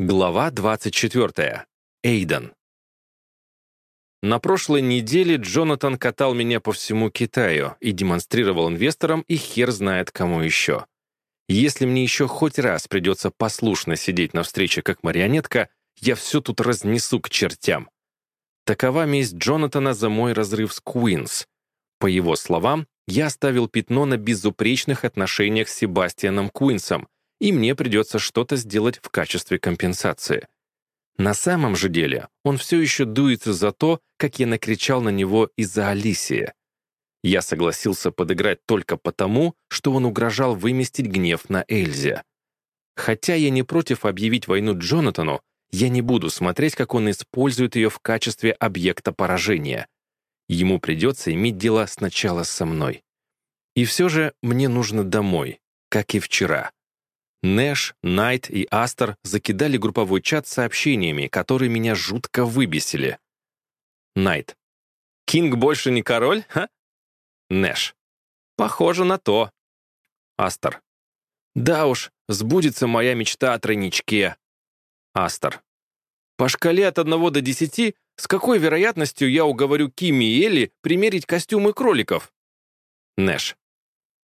Глава 24. Эйден. На прошлой неделе Джонатан катал меня по всему Китаю и демонстрировал инвесторам, и хер знает кому еще. Если мне еще хоть раз придется послушно сидеть на встрече как марионетка, я все тут разнесу к чертям. Такова месть Джонатана за мой разрыв с Куинс. По его словам, я оставил пятно на безупречных отношениях с Себастьяном Куинсом — и мне придется что-то сделать в качестве компенсации. На самом же деле он все еще дуется за то, как я накричал на него из-за Алисии. Я согласился подыграть только потому, что он угрожал выместить гнев на Эльзе. Хотя я не против объявить войну Джонатану, я не буду смотреть, как он использует ее в качестве объекта поражения. Ему придется иметь дело сначала со мной. И все же мне нужно домой, как и вчера. Нэш, Найт и Астер закидали групповой чат сообщениями, которые меня жутко выбесили. Найт. «Кинг больше не король, ха?» Нэш. «Похоже на то». Астер. «Да уж, сбудется моя мечта о тройничке». Астер. «По шкале от одного до 10 с какой вероятностью я уговорю Кими и Элли примерить костюмы кроликов?» Нэш.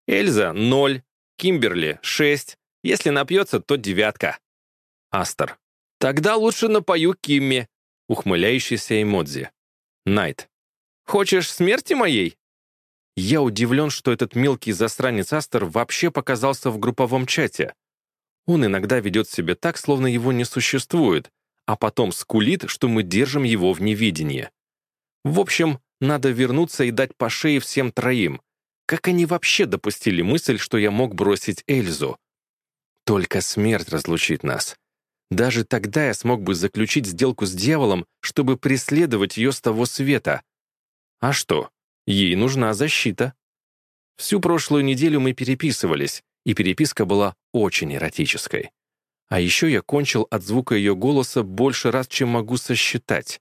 «Эльза — ноль, Кимберли — шесть. Если напьется, то девятка. Астер. Тогда лучше напою Кимми. Ухмыляющийся эмодзи. Найт. Хочешь смерти моей? Я удивлен, что этот мелкий засранец Астер вообще показался в групповом чате. Он иногда ведет себя так, словно его не существует, а потом скулит, что мы держим его в невидении. В общем, надо вернуться и дать по шее всем троим. Как они вообще допустили мысль, что я мог бросить Эльзу? Только смерть разлучит нас. Даже тогда я смог бы заключить сделку с дьяволом, чтобы преследовать ее с того света. А что? Ей нужна защита. Всю прошлую неделю мы переписывались, и переписка была очень эротической. А еще я кончил от звука ее голоса больше раз, чем могу сосчитать.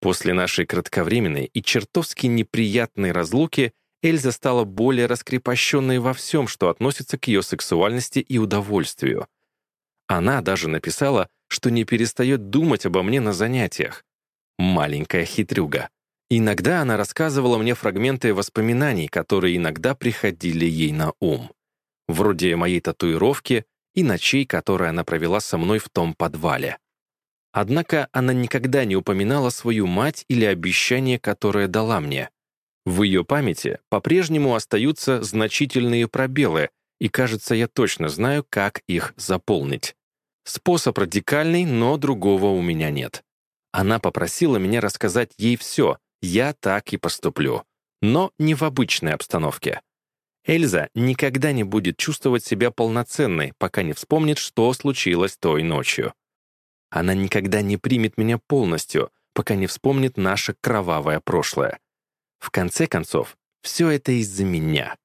После нашей кратковременной и чертовски неприятной разлуки — Эльза стала более раскрепощенной во всем, что относится к ее сексуальности и удовольствию. Она даже написала, что не перестает думать обо мне на занятиях. Маленькая хитрюга. Иногда она рассказывала мне фрагменты воспоминаний, которые иногда приходили ей на ум. Вроде моей татуировки и ночей, которые она провела со мной в том подвале. Однако она никогда не упоминала свою мать или обещание, которое дала мне — в ее памяти по-прежнему остаются значительные пробелы, и, кажется, я точно знаю, как их заполнить. Способ радикальный, но другого у меня нет. Она попросила меня рассказать ей все, я так и поступлю. Но не в обычной обстановке. Эльза никогда не будет чувствовать себя полноценной, пока не вспомнит, что случилось той ночью. Она никогда не примет меня полностью, пока не вспомнит наше кровавое прошлое. В конце концов, все это из-за меня.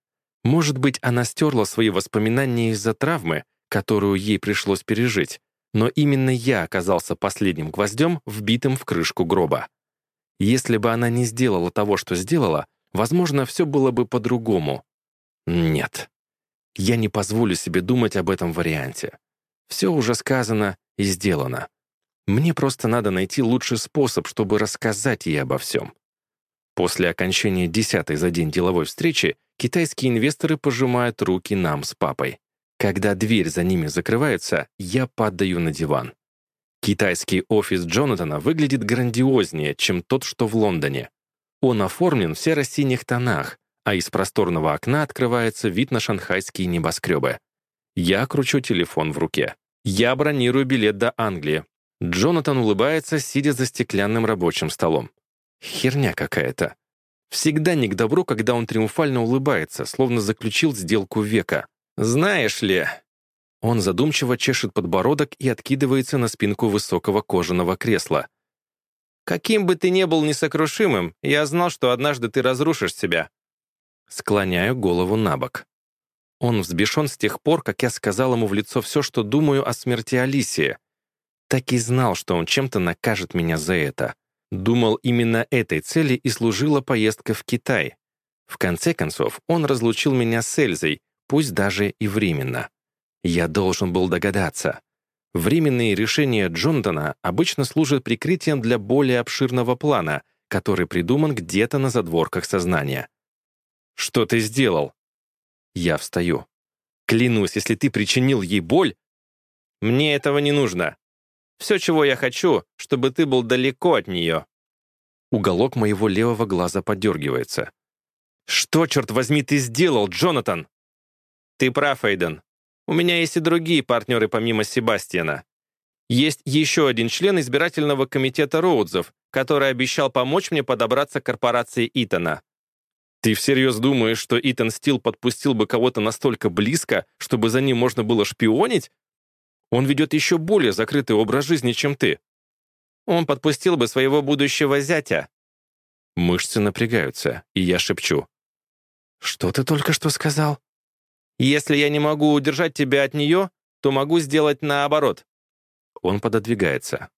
Может быть, она стерла свои воспоминания из-за травмы, которую ей пришлось пережить, но именно я оказался последним гвоздем, вбитым в крышку гроба. Если бы она не сделала того, что сделала, возможно, все было бы по-другому. Нет. Я не позволю себе думать об этом варианте. Все уже сказано и сделано. Мне просто надо найти лучший способ, чтобы рассказать ей обо всем. После окончания десятой за день деловой встречи китайские инвесторы пожимают руки нам с папой. Когда дверь за ними закрывается, я падаю на диван. Китайский офис Джонатана выглядит грандиознее, чем тот, что в Лондоне. Он оформлен в серо-синих тонах, а из просторного окна открывается вид на шанхайские небоскребы. Я кручу телефон в руке. Я бронирую билет до Англии. Джонатан улыбается, сидя за стеклянным рабочим столом. Херня какая-то. Всегда не к добру, когда он триумфально улыбается, словно заключил сделку века. «Знаешь ли...» Он задумчиво чешет подбородок и откидывается на спинку высокого кожаного кресла. «Каким бы ты ни был несокрушимым, я знал, что однажды ты разрушишь себя». Склоняю голову на бок. Он взбешен с тех пор, как я сказал ему в лицо все, что думаю о смерти Алисии. Так и знал, что он чем-то накажет меня за это. Думал, именно этой цели и служила поездка в Китай. В конце концов, он разлучил меня с Эльзой, пусть даже и временно. Я должен был догадаться. Временные решения Джондона обычно служат прикрытием для более обширного плана, который придуман где-то на задворках сознания. «Что ты сделал?» Я встаю. «Клянусь, если ты причинил ей боль...» «Мне этого не нужно», все, чего я хочу, чтобы ты был далеко от нее». Уголок моего левого глаза подергивается. «Что, черт возьми, ты сделал, Джонатан?» «Ты прав, Эйден. У меня есть и другие партнеры помимо Себастьяна. Есть еще один член избирательного комитета Роудзов, который обещал помочь мне подобраться к корпорации Итана. Ты всерьез думаешь, что Итан Стил подпустил бы кого-то настолько близко, чтобы за ним можно было шпионить? Он ведет еще более закрытый образ жизни, чем ты. Он подпустил бы своего будущего зятя». Мышцы напрягаются, и я шепчу. «Что ты только что сказал?» «Если я не могу удержать тебя от нее, то могу сделать наоборот». Он пододвигается.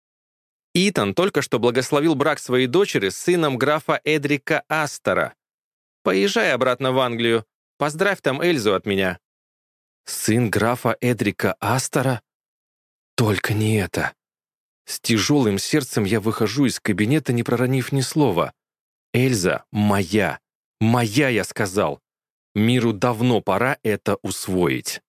Итан только что благословил брак своей дочери с сыном графа Эдрика Астера. «Поезжай обратно в Англию. Поздравь там Эльзу от меня». «Сын графа Эдрика Астера. Только не это. С тяжелым сердцем я выхожу из кабинета, не проронив ни слова. Эльза моя. Моя, я сказал. Миру давно пора это усвоить.